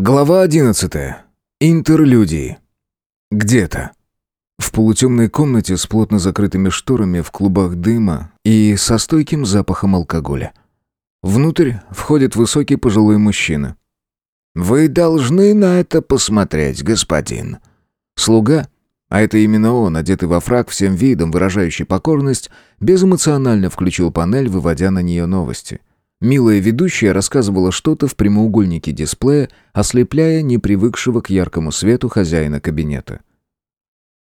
Глава 11. Интерлюдии. Где-то. В полутемной комнате с плотно закрытыми шторами в клубах дыма и со стойким запахом алкоголя. Внутрь входит высокий пожилой мужчина. «Вы должны на это посмотреть, господин». Слуга, а это именно он, одетый во фраг всем видом, выражающий покорность, безэмоционально включил панель, выводя на нее новости. Милая ведущая рассказывала что-то в прямоугольнике дисплея, ослепляя непривыкшего к яркому свету хозяина кабинета.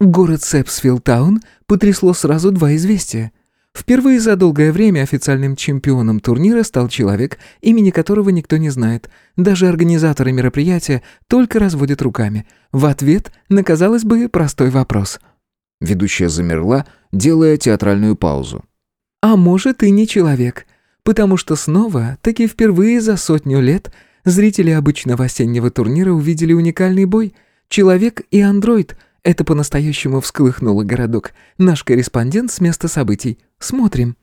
Город Сэпсфилтаун потрясло сразу два известия. Впервые за долгое время официальным чемпионом турнира стал человек, имени которого никто не знает. Даже организаторы мероприятия только разводят руками. В ответ на, казалось бы, простой вопрос. Ведущая замерла, делая театральную паузу. «А может, и не человек потому что снова, таки впервые за сотню лет, зрители обычного осеннего турнира увидели уникальный бой. Человек и андроид. Это по-настоящему всколыхнуло городок. Наш корреспондент с места событий. Смотрим.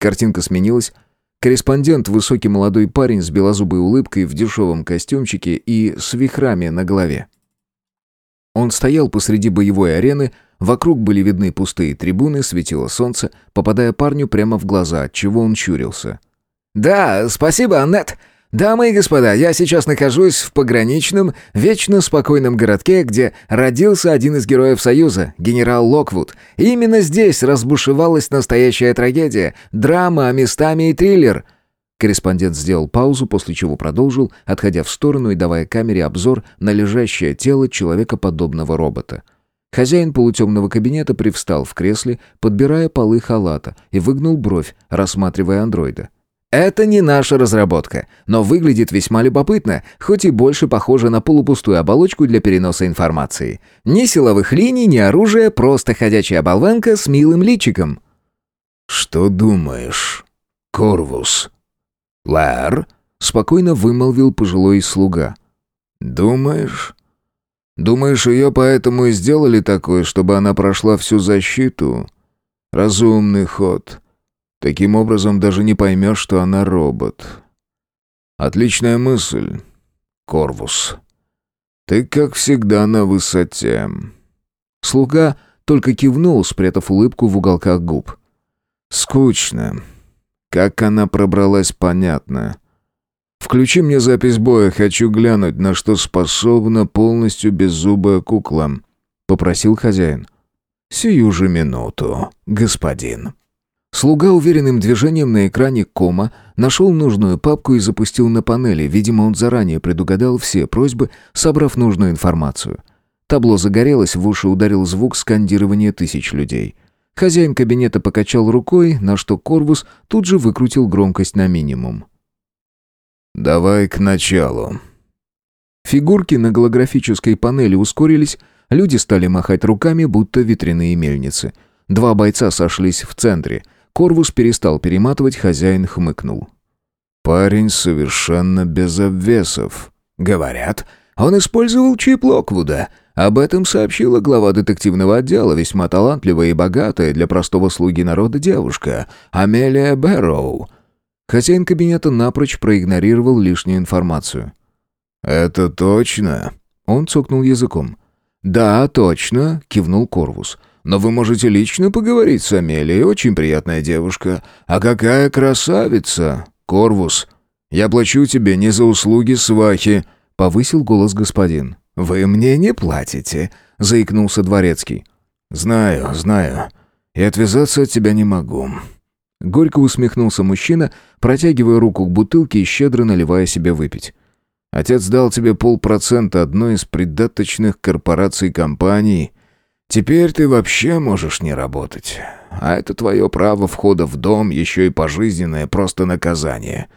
Картинка сменилась. Корреспондент, высокий молодой парень с белозубой улыбкой в дешевом костюмчике и с вихрами на голове. Он стоял посреди боевой арены, Вокруг были видны пустые трибуны, светило солнце, попадая парню прямо в глаза, от чего он чурился. «Да, спасибо, Аннет. Дамы и господа, я сейчас нахожусь в пограничном, вечно спокойном городке, где родился один из героев Союза, генерал Локвуд. И именно здесь разбушевалась настоящая трагедия, драма, местами и триллер». Корреспондент сделал паузу, после чего продолжил, отходя в сторону и давая камере обзор на лежащее тело человекоподобного робота. Хозяин полутемного кабинета привстал в кресле, подбирая полы халата, и выгнул бровь, рассматривая андроида. «Это не наша разработка, но выглядит весьма любопытно, хоть и больше похоже на полупустую оболочку для переноса информации. Ни силовых линий, ни оружия, просто ходячая болванка с милым личиком». «Что думаешь, Корвус?» «Лэр?» — спокойно вымолвил пожилой слуга. «Думаешь?» Думаешь, ее поэтому и сделали такое, чтобы она прошла всю защиту? Разумный ход. Таким образом даже не поймешь, что она робот. Отличная мысль, Корвус. Ты, как всегда, на высоте. Слуга только кивнул, спрятав улыбку в уголках губ. Скучно. Как она пробралась, понятно. Включи мне запись боя, хочу глянуть, на что способна полностью беззубая кукла», — попросил хозяин. «Сию же минуту, господин». Слуга уверенным движением на экране кома нашел нужную папку и запустил на панели. Видимо, он заранее предугадал все просьбы, собрав нужную информацию. Табло загорелось, в уши ударил звук скандирования тысяч людей. Хозяин кабинета покачал рукой, на что Корвус тут же выкрутил громкость на минимум. «Давай к началу». Фигурки на голографической панели ускорились, люди стали махать руками, будто ветряные мельницы. Два бойца сошлись в центре. Корвус перестал перематывать, хозяин хмыкнул. «Парень совершенно без обвесов». «Говорят, он использовал чип Локвуда», об этом сообщила глава детективного отдела, весьма талантливая и богатая для простого слуги народа девушка, Амелия Бэрроу. Хозяин кабинета напрочь проигнорировал лишнюю информацию. «Это точно?» Он цокнул языком. «Да, точно», — кивнул Корвус. «Но вы можете лично поговорить с Амелией, очень приятная девушка. А какая красавица! Корвус, я плачу тебе не за услуги свахи», — повысил голос господин. «Вы мне не платите», — заикнулся дворецкий. «Знаю, знаю. И отвязаться от тебя не могу. Горько усмехнулся мужчина, протягивая руку к бутылке и щедро наливая себе выпить. «Отец дал тебе полпроцента одной из придаточных корпораций компании. Теперь ты вообще можешь не работать. А это твое право входа в дом, еще и пожизненное просто наказание.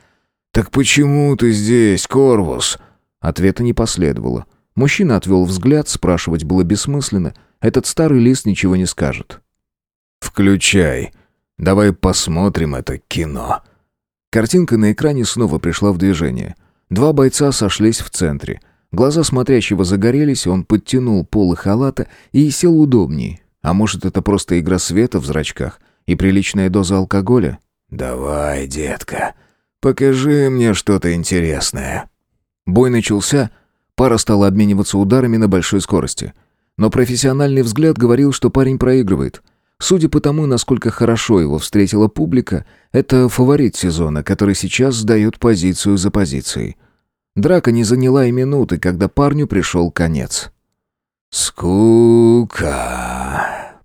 Так почему ты здесь, Корвус?» Ответа не последовало. Мужчина отвел взгляд, спрашивать было бессмысленно. Этот старый лис ничего не скажет. «Включай», Давай посмотрим это кино». Картинка на экране снова пришла в движение. Два бойца сошлись в центре. Глаза смотрящего загорелись, он подтянул полы халата и сел удобнее. А может, это просто игра света в зрачках и приличная доза алкоголя? «Давай, детка, покажи мне что-то интересное». Бой начался. Пара стала обмениваться ударами на большой скорости. Но профессиональный взгляд говорил, что парень проигрывает. Судя по тому, насколько хорошо его встретила публика, это фаворит сезона, который сейчас сдает позицию за позицией. Драка не заняла и минуты, когда парню пришел конец. «Скука»,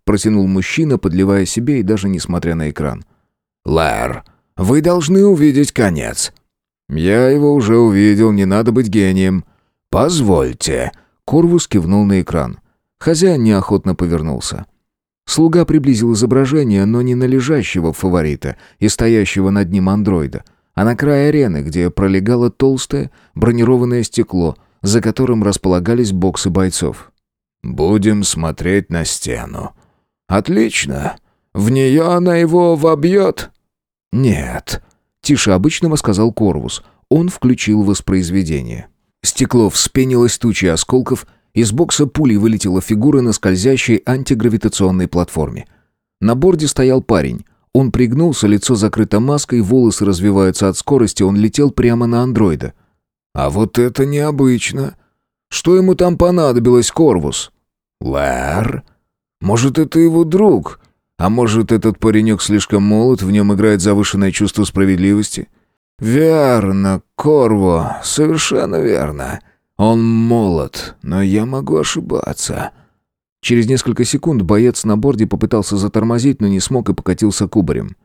— протянул мужчина, подливая себе и даже несмотря на экран. «Лэр, вы должны увидеть конец». «Я его уже увидел, не надо быть гением». «Позвольте». Корвус кивнул на экран. Хозяин неохотно повернулся. Слуга приблизил изображение, но не на лежащего фаворита и стоящего над ним андроида, а на край арены, где пролегало толстое бронированное стекло, за которым располагались боксы бойцов. «Будем смотреть на стену». «Отлично. В нее она его вобьет?» «Нет», — тише обычного сказал Корвус. Он включил воспроизведение. Стекло вспенилось тучей осколков, из бокса пулей вылетела фигура на скользящей антигравитационной платформе. На борде стоял парень. Он пригнулся, лицо закрыто маской, волосы развиваются от скорости, он летел прямо на андроида. «А вот это необычно. Что ему там понадобилось, Корвус?» «Лэр? Может, это его друг? А может, этот паренек слишком молод, в нем играет завышенное чувство справедливости?» «Верно, Корво, совершенно верно. Он молод, но я могу ошибаться». Через несколько секунд боец на борде попытался затормозить, но не смог и покатился кубарем.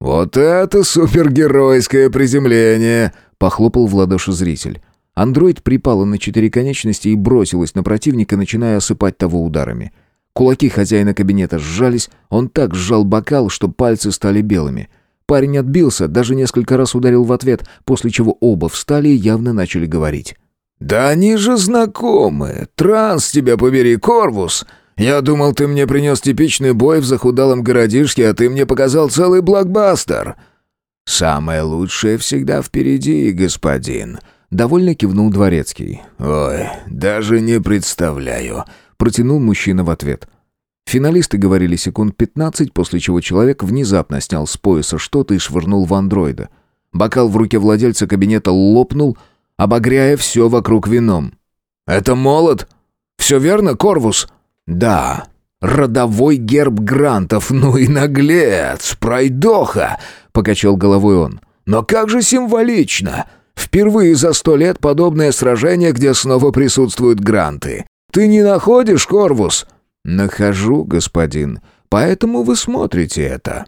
«Вот это супергеройское приземление!» — похлопал в ладоши зритель. Андроид припала на четыре конечности и бросилась на противника, начиная осыпать того ударами. Кулаки хозяина кабинета сжались, он так сжал бокал, что пальцы стали белыми. Парень отбился, даже несколько раз ударил в ответ, после чего оба встали и явно начали говорить. «Да они же знакомы! Транс тебя побери, Корвус! Я думал, ты мне принес типичный бой в захудалом городишке, а ты мне показал целый блокбастер!» «Самое лучшее всегда впереди, господин!» Довольно кивнул дворецкий. «Ой, даже не представляю!» Протянул мужчина в ответ. Финалисты говорили секунд пятнадцать, после чего человек внезапно снял с пояса что-то и швырнул в андроида. Бокал в руке владельца кабинета лопнул, обогряя все вокруг вином. «Это молот? Все верно, Корвус?» «Да. Родовой герб Грантов, ну и наглец, пройдоха!» — покачал головой он. «Но как же символично! Впервые за сто лет подобное сражение, где снова присутствуют Гранты. Ты не находишь, Корвус?» «Нахожу, господин. Поэтому вы смотрите это».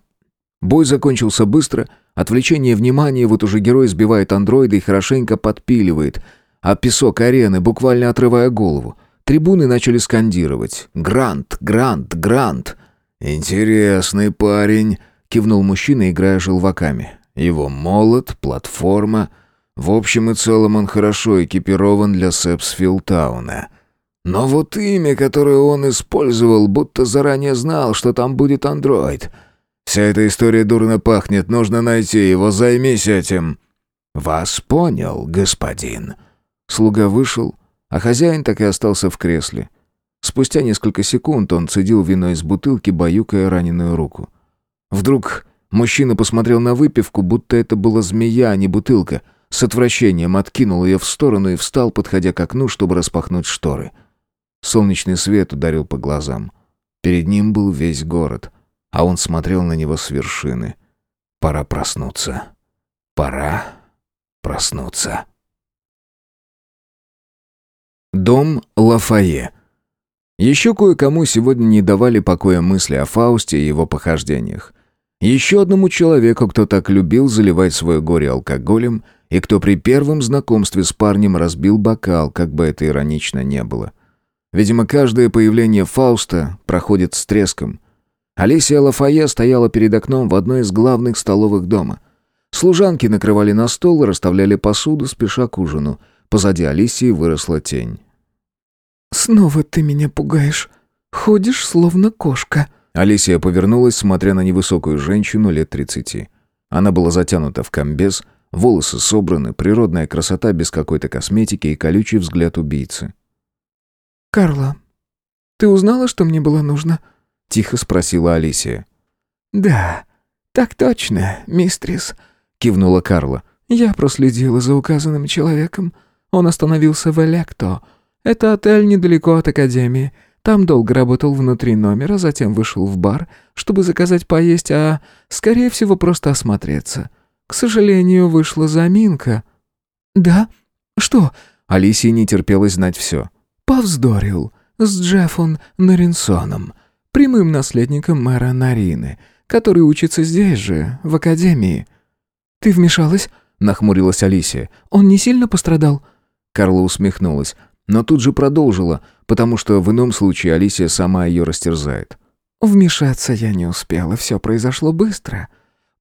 Бой закончился быстро. Отвлечение внимания вот уже герой сбивает андроида и хорошенько подпиливает, а песок арены, буквально отрывая голову. Трибуны начали скандировать «Грант! Грант! Грант!» «Интересный парень», — кивнул мужчина, играя желваками. «Его молот, платформа. В общем и целом он хорошо экипирован для Сепсфилтауна. Но вот имя, которое он использовал, будто заранее знал, что там будет андроид. Вся эта история дурно пахнет, нужно найти его, займись этим». «Вас понял, господин». Слуга вышел, а хозяин так и остался в кресле. Спустя несколько секунд он цедил вино из бутылки, баюкая раненую руку. Вдруг мужчина посмотрел на выпивку, будто это была змея, а не бутылка. С отвращением откинул ее в сторону и встал, подходя к окну, чтобы распахнуть шторы. — Солнечный свет ударил по глазам. Перед ним был весь город, а он смотрел на него с вершины. Пора проснуться. Пора проснуться. Дом Лафае. Еще кое-кому сегодня не давали покоя мысли о Фаусте и его похождениях. Еще одному человеку, кто так любил заливать свое горе алкоголем, и кто при первом знакомстве с парнем разбил бокал, как бы это иронично не было. Видимо, каждое появление Фауста проходит с треском. Алисия Лафае стояла перед окном в одной из главных столовых дома. Служанки накрывали на стол и расставляли посуду, спеша к ужину. Позади Алисии выросла тень. «Снова ты меня пугаешь. Ходишь, словно кошка». Алисия повернулась, смотря на невысокую женщину лет тридцати. Она была затянута в комбез, волосы собраны, природная красота без какой-то косметики и колючий взгляд убийцы. «Карла, ты узнала, что мне было нужно?» — тихо спросила Алисия. «Да, так точно, мистрис», — кивнула Карла. «Я проследила за указанным человеком. Он остановился в Электо. Это отель недалеко от Академии. Там долго работал внутри номера, затем вышел в бар, чтобы заказать поесть, а, скорее всего, просто осмотреться. К сожалению, вышла заминка». «Да? Что?» Алисии не терпелось знать все. «Повздорил с Джеффом Наринсоном, прямым наследником мэра Нарины, который учится здесь же, в академии». «Ты вмешалась?» — нахмурилась Алисия. «Он не сильно пострадал?» Карла усмехнулась, но тут же продолжила, потому что в ином случае Алисия сама ее растерзает. «Вмешаться я не успела, все произошло быстро.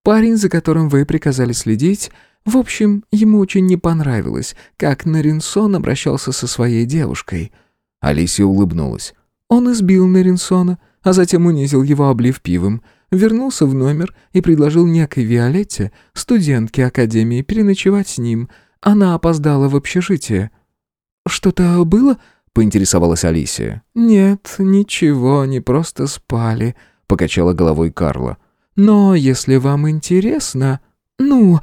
Парень, за которым вы приказали следить, в общем, ему очень не понравилось, как Наринсон обращался со своей девушкой». Алисия улыбнулась. «Он избил Наринсона, а затем унизил его, облив пивом вернулся в номер и предложил некой Виолетте, студентке Академии, переночевать с ним. Она опоздала в общежитие. «Что-то было?» — поинтересовалась Алисия. «Нет, ничего, они просто спали», — покачала головой Карла. «Но если вам интересно...» «Ну...»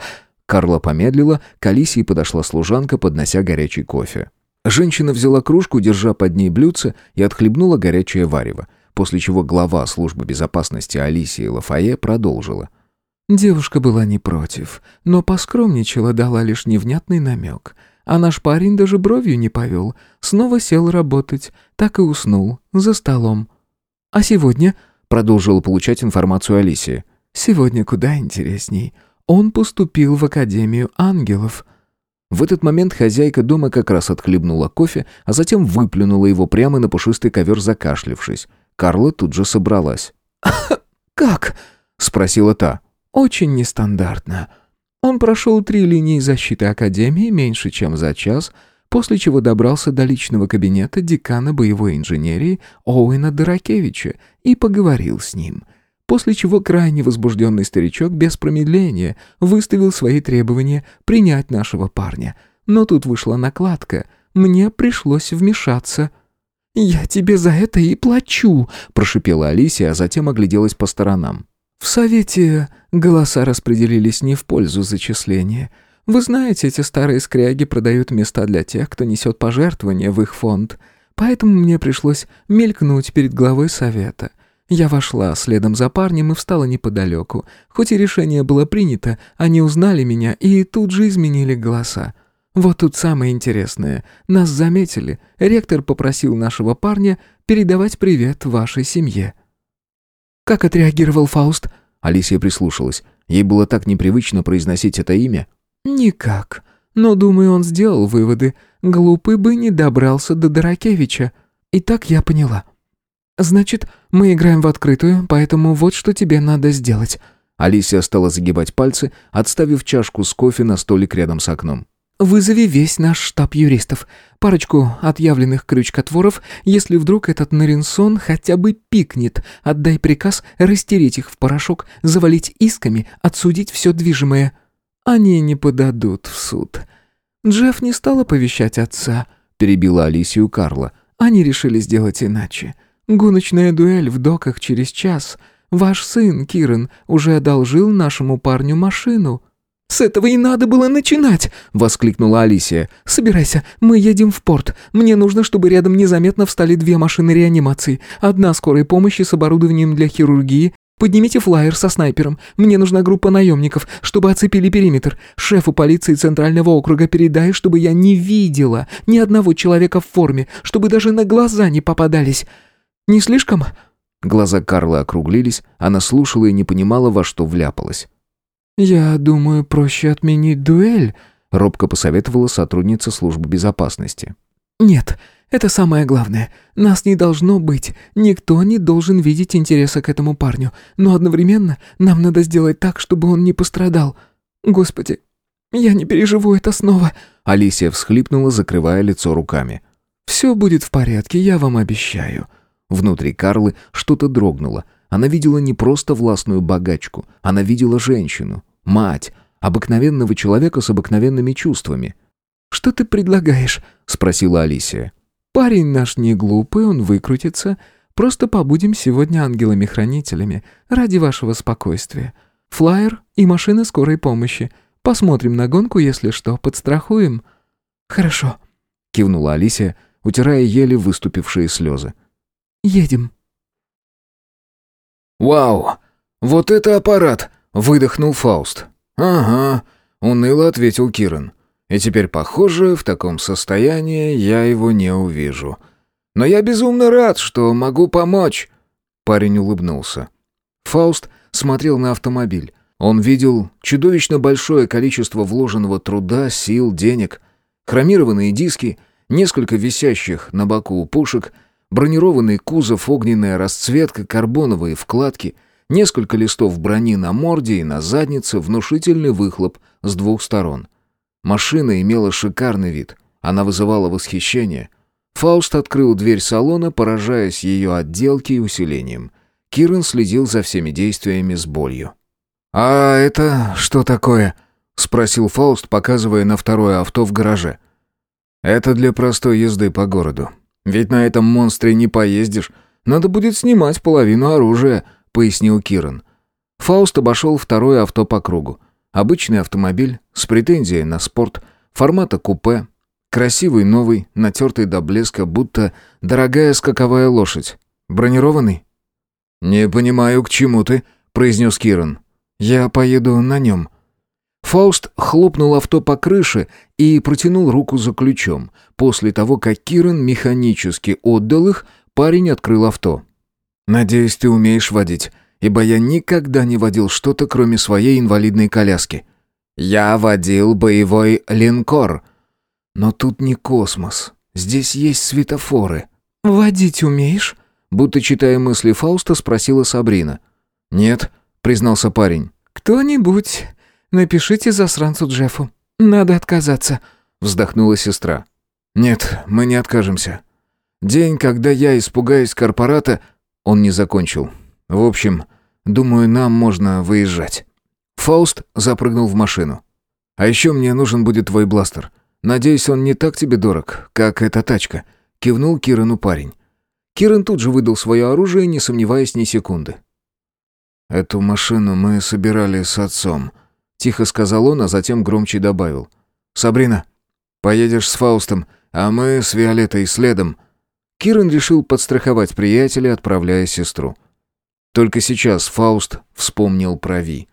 Карла помедлила, к Алисии подошла служанка, поднося горячий кофе. Женщина взяла кружку, держа под ней блюдце, и отхлебнула горячее варево после чего глава службы безопасности Алисии Лафае продолжила. Девушка была не против, но поскромничала, дала лишь невнятный намек. А наш парень даже бровью не повел, снова сел работать, так и уснул, за столом. «А сегодня?» — продолжила получать информацию Алисия. «Сегодня куда интересней. Он поступил в Академию ангелов». В этот момент хозяйка дома как раз отхлебнула кофе, а затем выплюнула его прямо на пушистый ковер, закашлившись. Карла тут же собралась. «Как?» — спросила та. «Очень нестандартно. Он прошел три линии защиты Академии меньше, чем за час, после чего добрался до личного кабинета декана боевой инженерии Оуэна Доракевича и поговорил с ним» после чего крайне возбужденный старичок без промедления выставил свои требования принять нашего парня. Но тут вышла накладка, мне пришлось вмешаться. «Я тебе за это и плачу», — прошипела Алисия, а затем огляделась по сторонам. «В совете голоса распределились не в пользу зачисления. Вы знаете, эти старые скряги продают места для тех, кто несет пожертвования в их фонд. Поэтому мне пришлось мелькнуть перед главой совета. Я вошла следом за парнем и встала неподалеку. Хоть и решение было принято, они узнали меня и тут же изменили голоса. Вот тут самое интересное. Нас заметили. Ректор попросил нашего парня передавать привет вашей семье. Как отреагировал Фауст? Алисия прислушалась. Ей было так непривычно произносить это имя. Никак. Но, думаю, он сделал выводы. Глупый бы не добрался до Доракевича. И так я поняла. Значит, мы играем в открытую, поэтому вот что тебе надо сделать. Алисия стала загибать пальцы, отставив чашку с кофе на столик рядом с окном. Вызови весь наш штаб юристов. Парочку отъявленных крючкотворов. Если вдруг этот Наринсон хотя бы пикнет, отдай приказ растереть их в порошок, завалить исками, отсудить все движимое. Они не подадут в суд. Джефф не стал оповещать отца, перебила Алисию Карла. Они решили сделать иначе. Гоночная дуэль в доках через час. Ваш сын, Киран, уже одолжил нашему парню машину. «С этого и надо было начинать!» — воскликнула Алисия. «Собирайся, мы едем в порт. Мне нужно, чтобы рядом незаметно встали две машины реанимации. Одна скорой помощи с оборудованием для хирургии. Поднимите флайер со снайпером. Мне нужна группа наемников, чтобы оцепили периметр. Шефу полиции Центрального округа передай, чтобы я не видела ни одного человека в форме, чтобы даже на глаза не попадались. Не слишком?» Глаза Карла округлились, она слушала и не понимала, во что вляпалась. «Я думаю, проще отменить дуэль», — робко посоветовала сотрудница службы безопасности. «Нет, это самое главное. Нас не должно быть. Никто не должен видеть интереса к этому парню. Но одновременно нам надо сделать так, чтобы он не пострадал. Господи, я не переживу это снова». Алисия всхлипнула, закрывая лицо руками. «Все будет в порядке, я вам обещаю». Внутри Карлы что-то дрогнуло. Она видела не просто властную богачку, она видела женщину, мать, обыкновенного человека с обыкновенными чувствами. «Что ты предлагаешь?» — спросила Алисия. «Парень наш не глупый, он выкрутится. Просто побудем сегодня ангелами-хранителями ради вашего спокойствия. Флайер и машина скорой помощи. Посмотрим на гонку, если что, подстрахуем». «Хорошо», — кивнула Алисия, утирая еле выступившие слезы. «Едем». «Вау! Вот это аппарат!» — выдохнул Фауст. «Ага», — уныло ответил Киран. «И теперь, похоже, в таком состоянии я его не увижу. Но я безумно рад, что могу помочь». Парень улыбнулся. Фауст смотрел на автомобиль. Он видел чудовищно большое количество вложенного труда, сил, денег, хромированные диски, несколько висящих на боку пушек, бронированный кузов, огненная расцветка, карбоновые вкладки, несколько листов брони на морде и на заднице, внушительный выхлоп с двух сторон. Машина имела шикарный вид. Она вызывала восхищение. Фауст открыл дверь салона, поражаясь ее отделке и усилением. Киран следил за всеми действиями с болью. «А это что такое?» — спросил Фауст, показывая на второе авто в гараже. «Это для простой езды по городу. Ведь на этом монстре не поездишь. Надо будет снимать половину оружия», — пояснил Киран. Фауст обошел второе авто по кругу. Обычный автомобиль с претензией на спорт, формата купе, красивый новый, натертый до блеска, будто дорогая скаковая лошадь. Бронированный? «Не понимаю, к чему ты», — произнес Киран. «Я поеду на нем». Фауст хлопнул авто по крыше и протянул руку за ключом. После того, как Киран механически отдал их, парень открыл авто. «Надеюсь, ты умеешь водить, ибо я никогда не водил что-то, кроме своей инвалидной коляски». «Я водил боевой линкор». «Но тут не космос. Здесь есть светофоры». «Водить умеешь?» Будто читая мысли Фауста, спросила Сабрина. «Нет», — признался парень. «Кто-нибудь, напишите засранцу Джеффу. Надо отказаться», — вздохнула сестра. «Нет, мы не откажемся. День, когда я испугаюсь корпората...» Он не закончил. «В общем, думаю, нам можно выезжать». Фауст запрыгнул в машину. «А еще мне нужен будет твой бластер. Надеюсь, он не так тебе дорог, как эта тачка», — кивнул Кирану парень. Киран тут же выдал свое оружие, не сомневаясь ни секунды. «Эту машину мы собирали с отцом», — тихо сказал он, а затем громче добавил. «Сабрина, поедешь с Фаустом, а мы с Виолеттой следом». Киран решил подстраховать приятеля, отправляя сестру. Только сейчас Фауст вспомнил про Ви.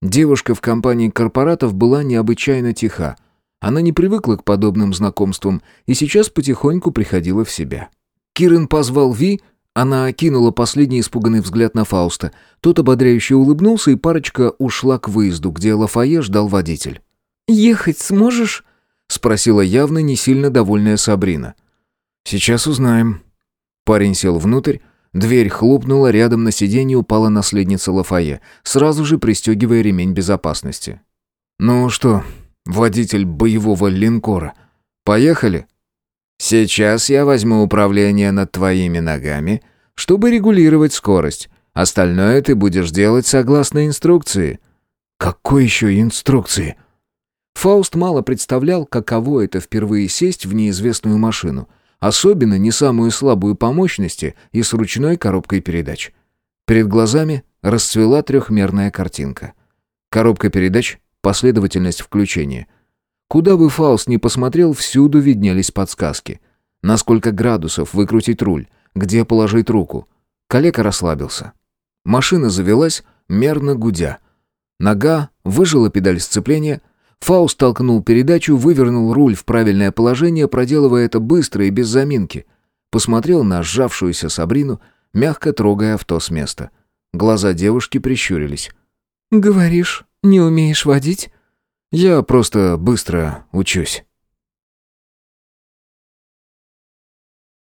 Девушка в компании корпоратов была необычайно тиха. Она не привыкла к подобным знакомствам и сейчас потихоньку приходила в себя. Кирен позвал Ви, она окинула последний испуганный взгляд на Фауста. Тот ободряюще улыбнулся, и парочка ушла к выезду, где Лафае ждал водитель. «Ехать сможешь?» — спросила явно не сильно довольная Сабрина. «Сейчас узнаем». Парень сел внутрь, Дверь хлопнула, рядом на сиденье упала наследница Лафае, сразу же пристегивая ремень безопасности. «Ну что, водитель боевого линкора, поехали?» «Сейчас я возьму управление над твоими ногами, чтобы регулировать скорость. Остальное ты будешь делать согласно инструкции». «Какой еще инструкции?» Фауст мало представлял, каково это впервые сесть в неизвестную машину – Особенно не самую слабую по мощности и с ручной коробкой передач. Перед глазами расцвела трехмерная картинка. Коробка передач, последовательность включения. Куда бы Фауст ни посмотрел, всюду виднелись подсказки. На сколько градусов выкрутить руль, где положить руку. Коллега расслабился. Машина завелась, мерно гудя. Нога выжила педаль сцепления, Фауст толкнул передачу, вывернул руль в правильное положение, проделывая это быстро и без заминки. Посмотрел на сжавшуюся Сабрину, мягко трогая авто с места. Глаза девушки прищурились. «Говоришь, не умеешь водить?» «Я просто быстро учусь».